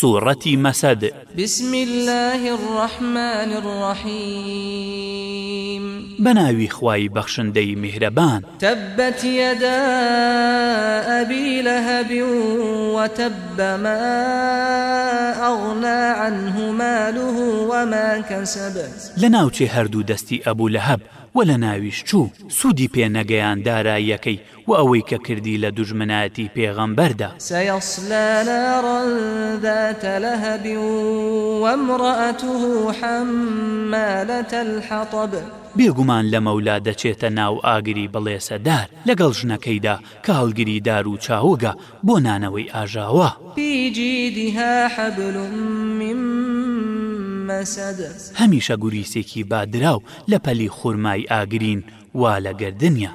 سوورەتی مەسەد بسم الله الرحمن الرحیم بەناوی خوای بەخشندەی میهرەبان تەبەت یەدا ئەبی لە هەبی وتەبەمە ئەغنا عنه ماله وما كسب لە ناوچێ هەردوو دەستی ئەبوو لە هەب و لە ناویش چوو سوودی پێ نەگەیان داراییەکەی و ئەوەی کە کردی لە دوژمنایەتی پێغەمبەردا سەسلەڕدەتەلهبی وەمڕەته حەممەلەتە الحەطب. بێگومان لە مەولا دەچێتە ناو ئاگری بەڵێسەدار لەگەڵ ژنەکەیدا کە هەڵگیری دار و چاوگە بۆ نانەوەی ئاژاوە پیجیدیها حەبلم هەمیشە گوریسێکی بادراو لە پەلی خورمای ئاگرین وا لەگەردنیا